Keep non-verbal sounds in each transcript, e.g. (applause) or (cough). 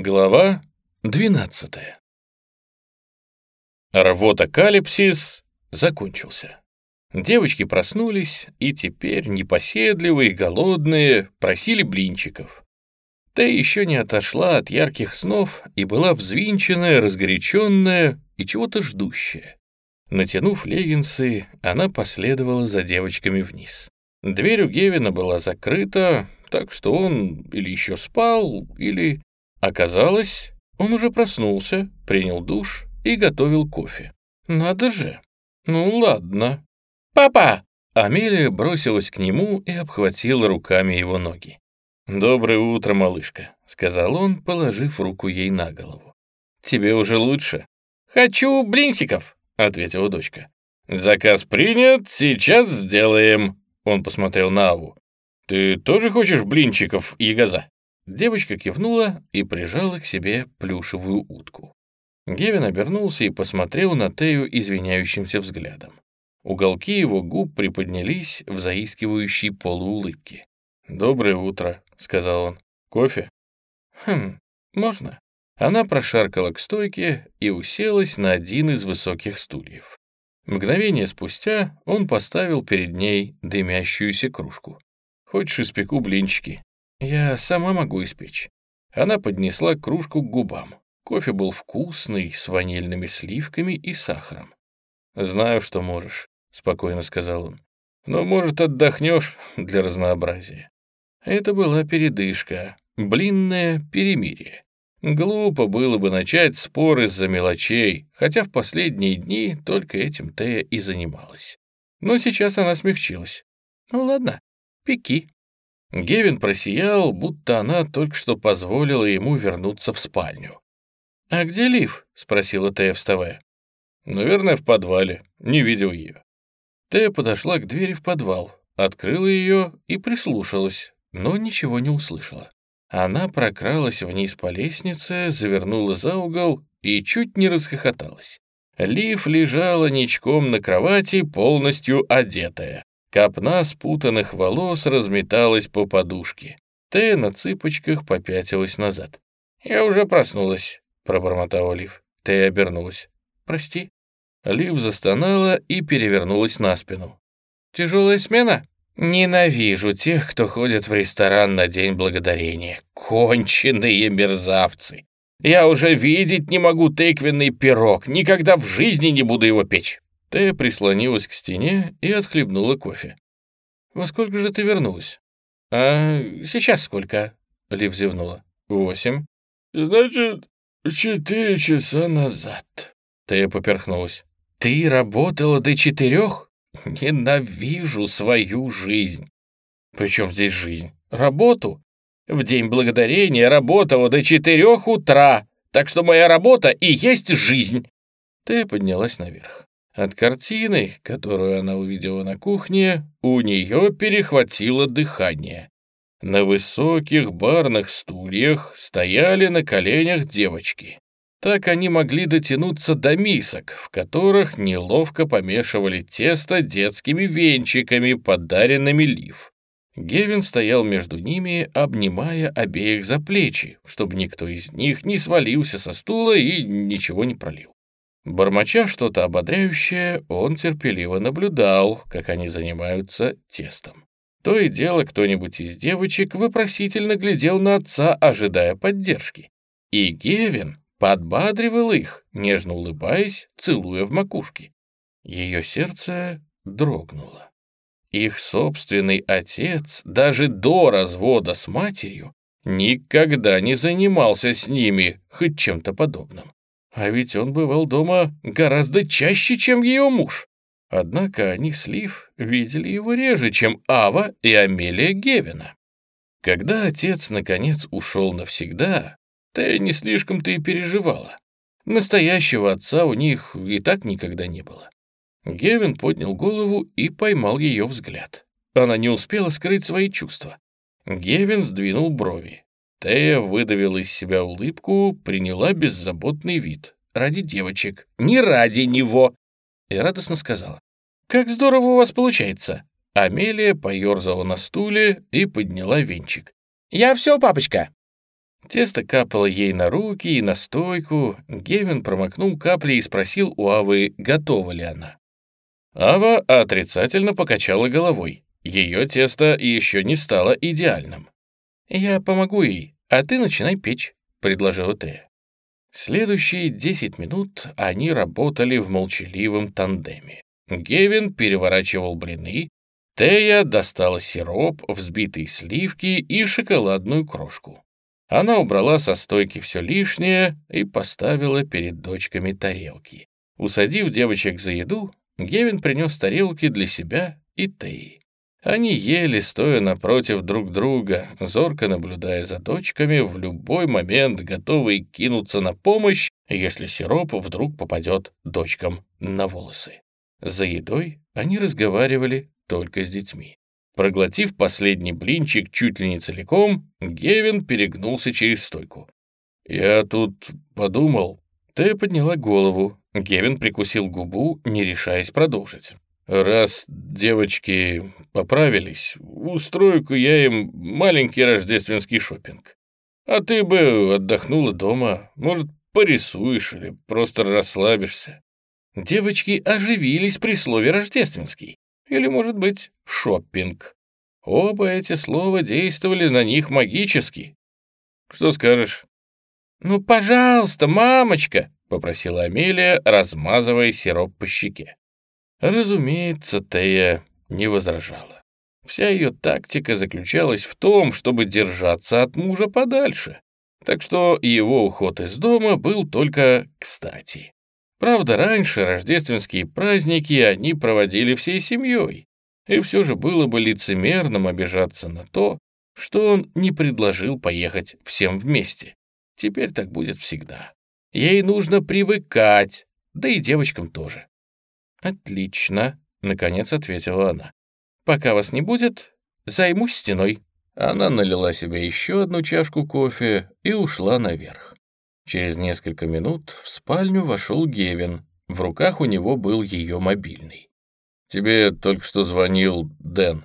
Глава 12 Рвота-калипсис закончился. Девочки проснулись и теперь, непоседливые, голодные, просили блинчиков. Тэ еще не отошла от ярких снов и была взвинченная, разгоряченная и чего-то ждущая. Натянув леггинсы, она последовала за девочками вниз. Дверь у Гевина была закрыта, так что он или еще спал, или Оказалось, он уже проснулся, принял душ и готовил кофе. Надо же. Ну ладно. «Папа!» Амелия бросилась к нему и обхватила руками его ноги. «Доброе утро, малышка», — сказал он, положив руку ей на голову. «Тебе уже лучше?» «Хочу блинчиков», — ответила дочка. «Заказ принят, сейчас сделаем», — он посмотрел на Аву. «Ты тоже хочешь блинчиков, Ягоза?» Девочка кивнула и прижала к себе плюшевую утку. Гевин обернулся и посмотрел на Тею извиняющимся взглядом. Уголки его губ приподнялись в заискивающей полуулыбке. «Доброе утро», — сказал он. «Кофе?» «Хм, можно». Она прошаркала к стойке и уселась на один из высоких стульев. Мгновение спустя он поставил перед ней дымящуюся кружку. «Хочешь, испеку блинчики?» «Я сама могу испечь». Она поднесла кружку к губам. Кофе был вкусный, с ванильными сливками и сахаром. «Знаю, что можешь», — спокойно сказал он. «Но, может, отдохнешь (laughs) для разнообразия». Это была передышка, блинное перемирие. Глупо было бы начать спор из-за мелочей, хотя в последние дни только этим Тея и занималась. Но сейчас она смягчилась. «Ну ладно, пеки». Гевин просиял, будто она только что позволила ему вернуться в спальню. «А где Лив?» — спросила Тея, вставая. «Наверное, в подвале. Не видел ее». Тея подошла к двери в подвал, открыла ее и прислушалась, но ничего не услышала. Она прокралась вниз по лестнице, завернула за угол и чуть не расхохоталась. Лив лежала ничком на кровати, полностью одетая. Копна спутанных волос разметалась по подушке. Тея на цыпочках попятилась назад. «Я уже проснулась», — пробормотала Лив. Тея обернулась. «Прости». Лив застонала и перевернулась на спину. «Тяжелая смена?» «Ненавижу тех, кто ходит в ресторан на День Благодарения. Конченые мерзавцы! Я уже видеть не могу тыквенный пирог, никогда в жизни не буду его печь. Тея прислонилась к стене и отхлебнула кофе. «Во сколько же ты вернулась?» «А сейчас сколько?» — Лив зевнула. «Восемь». «Значит, четыре часа назад». Тея поперхнулась. «Ты работала до четырех? Ненавижу свою жизнь». «При чем здесь жизнь? Работу? В день благодарения работала до четырех утра, так что моя работа и есть жизнь». Тея поднялась наверх. От картины, которую она увидела на кухне, у нее перехватило дыхание. На высоких барных стульях стояли на коленях девочки. Так они могли дотянуться до мисок, в которых неловко помешивали тесто детскими венчиками, подаренными Лив. Гевин стоял между ними, обнимая обеих за плечи, чтобы никто из них не свалился со стула и ничего не пролил. Бормоча что-то ободряющее, он терпеливо наблюдал, как они занимаются тестом. То и дело кто-нибудь из девочек вопросительно глядел на отца, ожидая поддержки. И Гевин подбадривал их, нежно улыбаясь, целуя в макушке. Ее сердце дрогнуло. Их собственный отец, даже до развода с матерью, никогда не занимался с ними хоть чем-то подобным. А ведь он бывал дома гораздо чаще, чем ее муж. Однако они с видели его реже, чем Ава и Амелия Гевина. Когда отец, наконец, ушел навсегда, Тея не слишком-то и переживала. Настоящего отца у них и так никогда не было. Гевин поднял голову и поймал ее взгляд. Она не успела скрыть свои чувства. Гевин сдвинул брови. Тея выдавила из себя улыбку, приняла беззаботный вид. Ради девочек, не ради него. И радостно сказала. «Как здорово у вас получается!» Амелия поерзала на стуле и подняла венчик. «Я все, папочка!» Тесто капало ей на руки и на стойку. Гевин промокнул капли и спросил у Авы, готова ли она. Ава отрицательно покачала головой. Ее тесто еще не стало идеальным. «Я помогу ей, а ты начинай печь», — предложила Тея. Следующие десять минут они работали в молчаливом тандеме. Гевин переворачивал блины, Тея достала сироп, взбитые сливки и шоколадную крошку. Она убрала со стойки все лишнее и поставила перед дочками тарелки. Усадив девочек за еду, Гевин принес тарелки для себя и Теи. Они ели, стоя напротив друг друга, зорко наблюдая за дочками, в любой момент готовые кинуться на помощь, если сироп вдруг попадет дочкам на волосы. За едой они разговаривали только с детьми. Проглотив последний блинчик чуть ли не целиком, Гевин перегнулся через стойку. «Я тут подумал...» Тея подняла голову. Гевин прикусил губу, не решаясь продолжить. «Раз девочки поправились, устрою-ка я им маленький рождественский шопинг. А ты бы отдохнула дома, может, порисуешь или просто расслабишься». Девочки оживились при слове «рождественский» или, может быть, шоппинг. Оба эти слова действовали на них магически. Что скажешь? «Ну, пожалуйста, мамочка!» — попросила Амелия, размазывая сироп по щеке. Разумеется, Тея не возражала. Вся ее тактика заключалась в том, чтобы держаться от мужа подальше, так что его уход из дома был только кстати. Правда, раньше рождественские праздники они проводили всей семьей, и все же было бы лицемерным обижаться на то, что он не предложил поехать всем вместе. Теперь так будет всегда. Ей нужно привыкать, да и девочкам тоже. «Отлично», — наконец ответила она. «Пока вас не будет, займусь стеной». Она налила себе еще одну чашку кофе и ушла наверх. Через несколько минут в спальню вошел Гевин. В руках у него был ее мобильный. «Тебе только что звонил Дэн».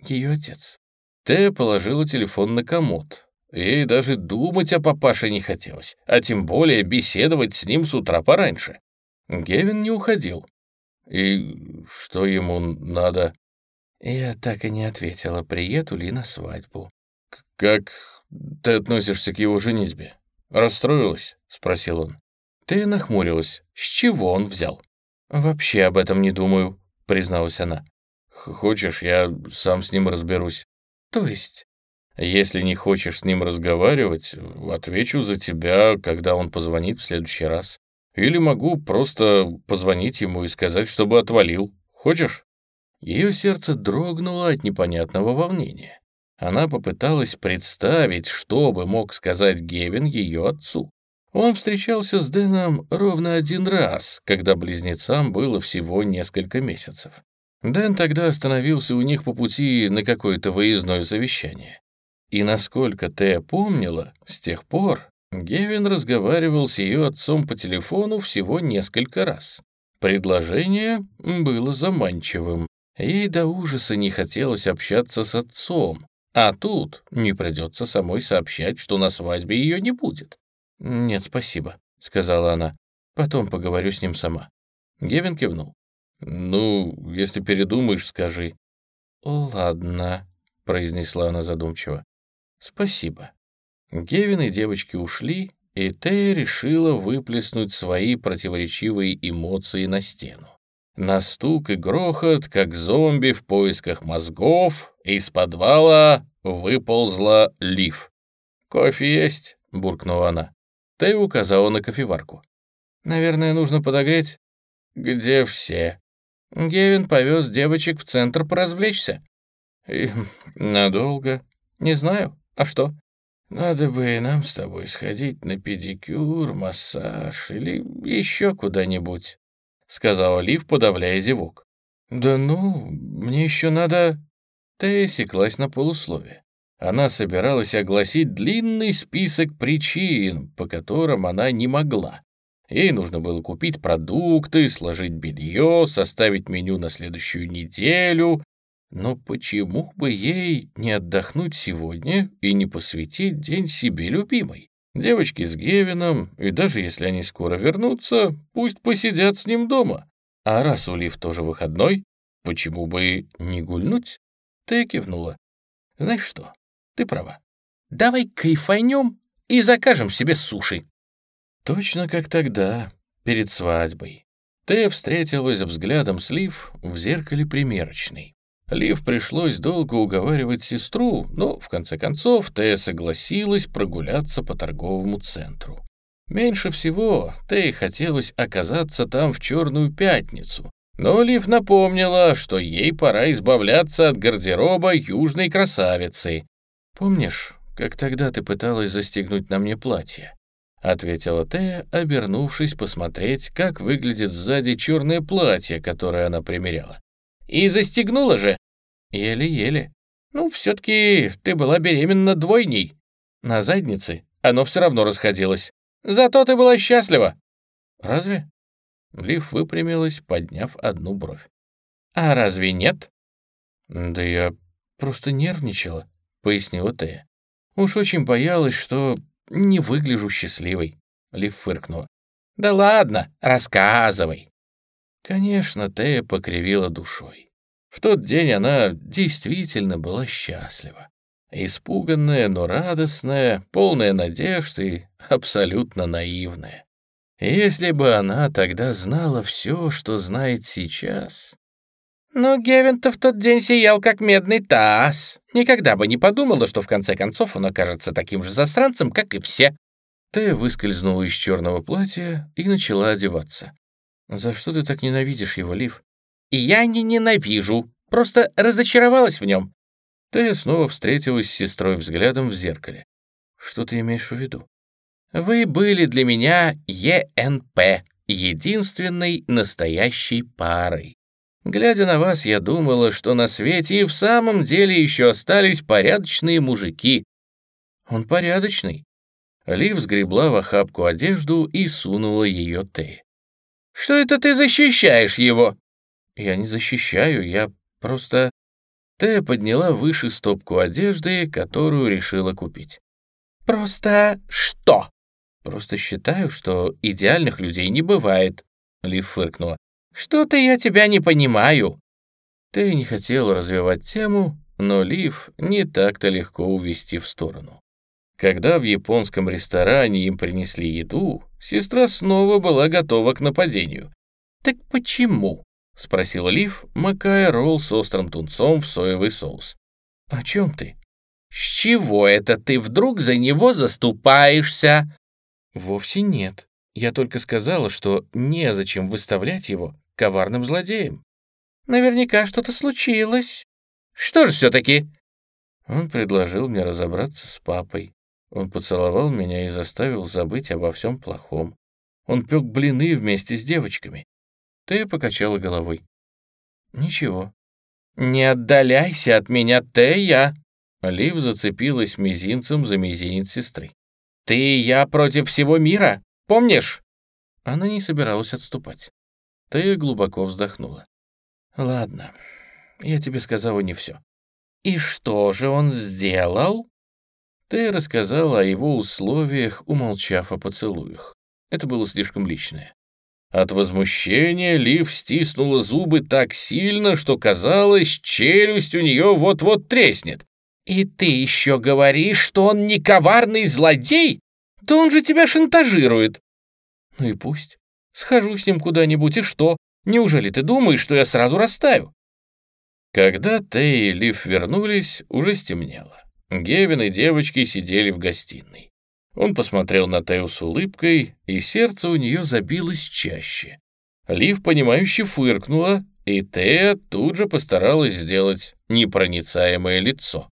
«Ее отец». Тея положила телефон на комод. Ей даже думать о папаше не хотелось, а тем более беседовать с ним с утра пораньше. Гевин не уходил. «И что ему надо?» Я так и не ответила, приеду ли на свадьбу. «Как ты относишься к его женитьбе?» «Расстроилась?» — спросил он. Ты нахмурилась. С чего он взял? «Вообще об этом не думаю», — призналась она. «Хочешь, я сам с ним разберусь?» «То есть?» «Если не хочешь с ним разговаривать, отвечу за тебя, когда он позвонит в следующий раз. Или могу просто позвонить ему и сказать, чтобы отвалил. Хочешь?» Ее сердце дрогнуло от непонятного волнения. Она попыталась представить, что бы мог сказать Гевин ее отцу. Он встречался с Дэном ровно один раз, когда близнецам было всего несколько месяцев. Дэн тогда остановился у них по пути на какое-то выездное совещание. И насколько Тея помнила, с тех пор Гевин разговаривал с ее отцом по телефону всего несколько раз. Предложение было заманчивым. Ей до ужаса не хотелось общаться с отцом, а тут не придется самой сообщать, что на свадьбе ее не будет. «Нет, спасибо», — сказала она. «Потом поговорю с ним сама». Гевин кивнул. «Ну, если передумаешь, скажи». «Ладно», — произнесла она задумчиво. «Спасибо». Гевин и девочки ушли, и Тея решила выплеснуть свои противоречивые эмоции на стену. На стук и грохот, как зомби в поисках мозгов, из подвала выползла Лив. «Кофе есть?» — буркнула она. Тея указала на кофеварку. «Наверное, нужно подогреть?» «Где все?» Гевин повез девочек в центр поразвлечься. И надолго? Не знаю. А что? Надо бы и нам с тобой сходить на педикюр, массаж или еще куда-нибудь, сказала Лив, подавляя зевок. Да ну, мне еще надо... Тея секлась на полусловие. Она собиралась огласить длинный список причин, по которым она не могла. Ей нужно было купить продукты, сложить белье, составить меню на следующую неделю. Но почему бы ей не отдохнуть сегодня и не посвятить день себе любимой? Девочки с Гевином, и даже если они скоро вернутся, пусть посидят с ним дома. А раз у Лив тоже выходной, почему бы не гульнуть? Ты кивнула. Знаешь что, ты права. Давай кайфанем и закажем себе суши. Точно как тогда, перед свадьбой. Ты встретилась взглядом с Лив в зеркале примерочной. Лив пришлось долго уговаривать сестру, но, в конце концов, Тея согласилась прогуляться по торговому центру. Меньше всего Тее хотелось оказаться там в Черную Пятницу, но Лив напомнила, что ей пора избавляться от гардероба южной красавицы. «Помнишь, как тогда ты пыталась застегнуть на мне платье?» — ответила Тея, обернувшись посмотреть, как выглядит сзади черное платье, которое она примеряла. «И застегнула же?» «Еле-еле. Ну, все-таки ты была беременна двойней. На заднице оно все равно расходилось. Зато ты была счастлива». «Разве?» Лив выпрямилась, подняв одну бровь. «А разве нет?» «Да я просто нервничала», — пояснила Тея. «Уж очень боялась, что не выгляжу счастливой», — Лив фыркнула. «Да ладно, рассказывай». Конечно, Тея покривила душой. В тот день она действительно была счастлива. Испуганная, но радостная, полная надежд и абсолютно наивная. Если бы она тогда знала все, что знает сейчас... Но Гевин-то в тот день сиял, как медный таз. Никогда бы не подумала, что в конце концов он окажется таким же засранцем, как и все. Тея выскользнула из черного платья и начала одеваться. «За что ты так ненавидишь его, Лив?» «Я не ненавижу, просто разочаровалась в нем». Тея снова встретилась с сестрой взглядом в зеркале. «Что ты имеешь в виду?» «Вы были для меня ЕНП, единственной настоящей парой. Глядя на вас, я думала, что на свете и в самом деле еще остались порядочные мужики». «Он порядочный». Лив сгребла в охапку одежду и сунула ее Тея. Что это ты защищаешь его?» «Я не защищаю, я просто...» Тея подняла выше стопку одежды, которую решила купить. «Просто что?» «Просто считаю, что идеальных людей не бывает», — Лив фыркнула. «Что-то я тебя не понимаю». Тея не хотела развивать тему, но Лив не так-то легко увести в сторону. Когда в японском ресторане им принесли еду, сестра снова была готова к нападению. «Так почему?» — спросила Лив, макая ролл с острым тунцом в соевый соус. «О чем ты?» «С чего это ты вдруг за него заступаешься?» «Вовсе нет. Я только сказала, что незачем выставлять его коварным злодеем». «Наверняка что-то случилось. Что же все-таки?» Он предложил мне разобраться с папой. Он поцеловал меня и заставил забыть обо всем плохом. Он пек блины вместе с девочками. Тея покачала головой. «Ничего». «Не отдаляйся от меня, Тея!» Лив зацепилась мизинцем за мизинец сестры. «Ты и я против всего мира, помнишь?» Она не собиралась отступать. Тея глубоко вздохнула. «Ладно, я тебе сказала не все». «И что же он сделал?» Тея рассказала о его условиях, умолчав о поцелуях. Это было слишком личное. От возмущения Лив стиснула зубы так сильно, что казалось, челюсть у нее вот-вот треснет. «И ты еще говоришь, что он не коварный злодей? Да он же тебя шантажирует!» «Ну и пусть. Схожу с ним куда-нибудь, и что? Неужели ты думаешь, что я сразу растаю?» Когда Тея и Лив вернулись, уже стемнело. Гевин и девочки сидели в гостиной. Он посмотрел на Тео с улыбкой, и сердце у нее забилось чаще. Лив, понимающе фыркнула, и Тея тут же постаралась сделать непроницаемое лицо.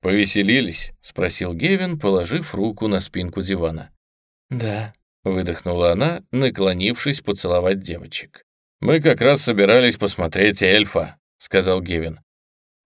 «Повеселились?» — спросил Гевин, положив руку на спинку дивана. «Да», — выдохнула она, наклонившись поцеловать девочек. «Мы как раз собирались посмотреть эльфа», — сказал Гевин.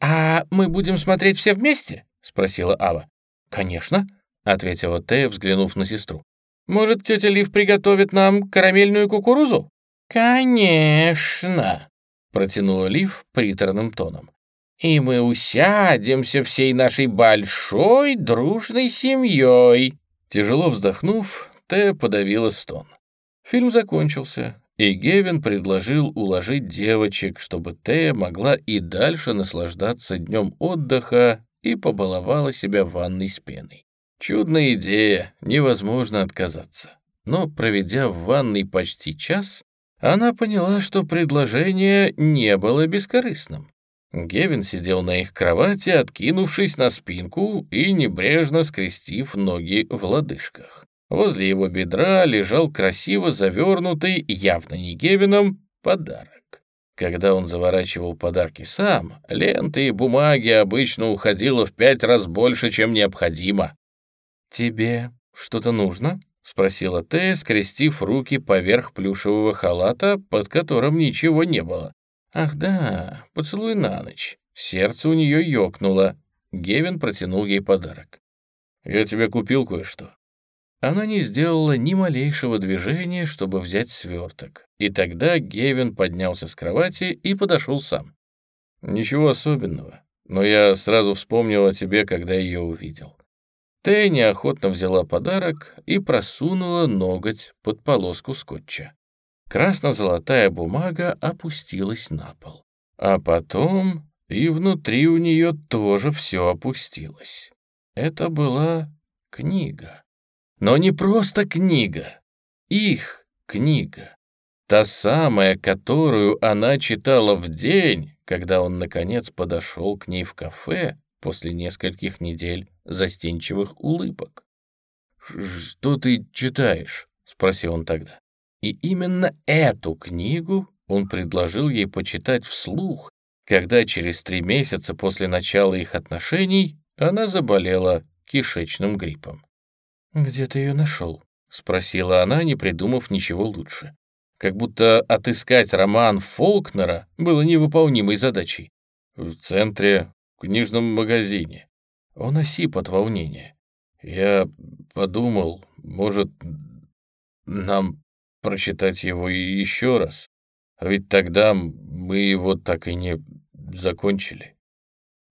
«А мы будем смотреть все вместе?» — спросила Ава. «Конечно», — ответила Тея, взглянув на сестру. «Может, тетя Лив приготовит нам карамельную кукурузу?» «Конечно», — протянула Лив приторным тоном. и мы усядемся всей нашей большой дружной семьей». Тяжело вздохнув, Тея подавила стон. Фильм закончился, и Гевин предложил уложить девочек, чтобы Тея могла и дальше наслаждаться днем отдыха и побаловала себя ванной с пеной. Чудная идея, невозможно отказаться. Но, проведя в ванной почти час, она поняла, что предложение не было бескорыстным. Гевин сидел на их кровати, откинувшись на спинку и небрежно скрестив ноги в лодыжках. Возле его бедра лежал красиво завернутый, явно не Гевином, подарок. Когда он заворачивал подарки сам, ленты и бумаги обычно уходило в пять раз больше, чем необходимо. «Тебе что-то нужно?» — спросила Тея, скрестив руки поверх плюшевого халата, под которым ничего не было. «Ах да, поцелуй на ночь». Сердце у нее ёкнуло. Гевин протянул ей подарок. «Я тебе купил кое-что». Она не сделала ни малейшего движения, чтобы взять сверток. И тогда Гевин поднялся с кровати и подошел сам. «Ничего особенного, но я сразу вспомнил о тебе, когда ее увидел». Тэй неохотно взяла подарок и просунула ноготь под полоску скотча. Красно-золотая бумага опустилась на пол. А потом и внутри у нее тоже все опустилось. Это была книга. Но не просто книга. Их книга. Та самая, которую она читала в день, когда он, наконец, подошел к ней в кафе после нескольких недель застенчивых улыбок. «Что ты читаешь?» — спросил он тогда. И именно эту книгу он предложил ей почитать вслух, когда через три месяца после начала их отношений она заболела кишечным гриппом. «Где ты ее нашел?» — спросила она, не придумав ничего лучше. Как будто отыскать роман Фолкнера было невыполнимой задачей. В центре, в книжном магазине. Он осип от волнения. Я подумал, может, нам прочитать его еще раз, а ведь тогда мы его так и не закончили.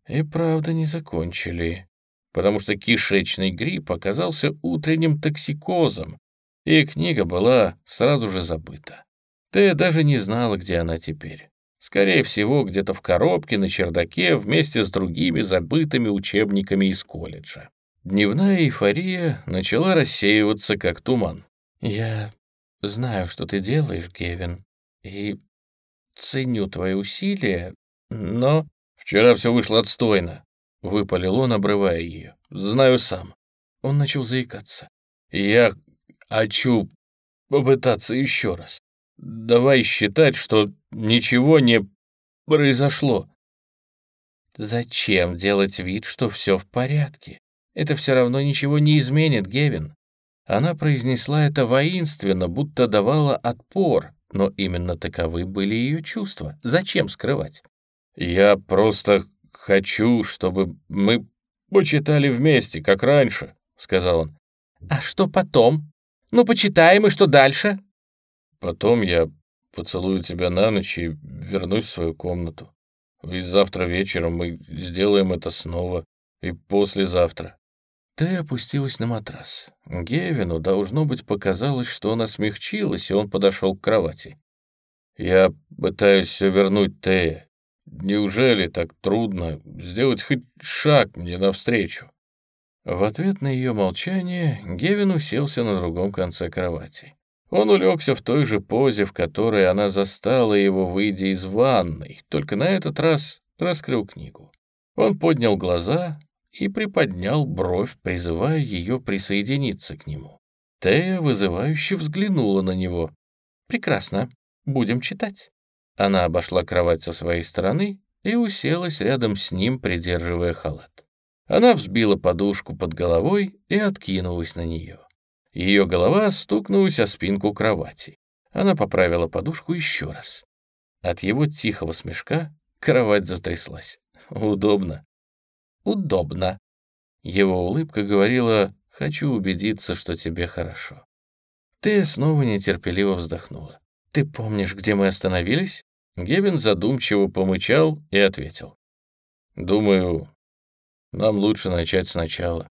И правда не закончили, потому что кишечный грипп оказался утренним токсикозом, и книга была сразу же забыта. Ты даже не знала, где она теперь. Скорее всего, где-то в коробке на чердаке вместе с другими забытыми учебниками из колледжа. Дневная эйфория начала рассеиваться, как туман. «Я Знаю, что ты делаешь, Гевин, и ценю твои усилия, но...» «Вчера все вышло отстойно», — выпалил он, обрывая ее. «Знаю сам». Он начал заикаться. «Я хочу попытаться еще раз. Давай считать, что ничего не произошло». «Зачем делать вид, что все в порядке? Это все равно ничего не изменит, Гевин. Она произнесла это воинственно, будто давала отпор, но именно таковы были ее чувства. Зачем скрывать? «Я просто хочу, чтобы мы почитали вместе, как раньше», — сказал он. «А что потом? Ну, почитаем, и что дальше?» «Потом я поцелую тебя на ночь и вернусь в свою комнату. И завтра вечером мы сделаем это снова, и послезавтра. Тэй опустилась на матрас. Гевину, должно быть, показалось, что она смягчилась, и он подошел к кровати. «Я пытаюсь все вернуть Тея. Неужели так трудно сделать хоть шаг мне навстречу?» В ответ на ее молчание Гевин уселся на другом конце кровати. Он улегся в той же позе, в которой она застала его, выйдя из ванной, только на этот раз раскрыл книгу. Он поднял глаза и приподнял бровь, призывая ее присоединиться к нему. Тея вызывающе взглянула на него. «Прекрасно. Будем читать». Она обошла кровать со своей стороны и уселась рядом с ним, придерживая халат. Она взбила подушку под головой и откинулась на нее. Ее голова стукнулась о спинку кровати. Она поправила подушку еще раз. От его тихого смешка кровать затряслась. Удобно удобно». Его улыбка говорила «хочу убедиться, что тебе хорошо». Ты снова нетерпеливо вздохнула. «Ты помнишь, где мы остановились?» Гевин задумчиво помычал и ответил. Думаю, нам лучше начать сначала.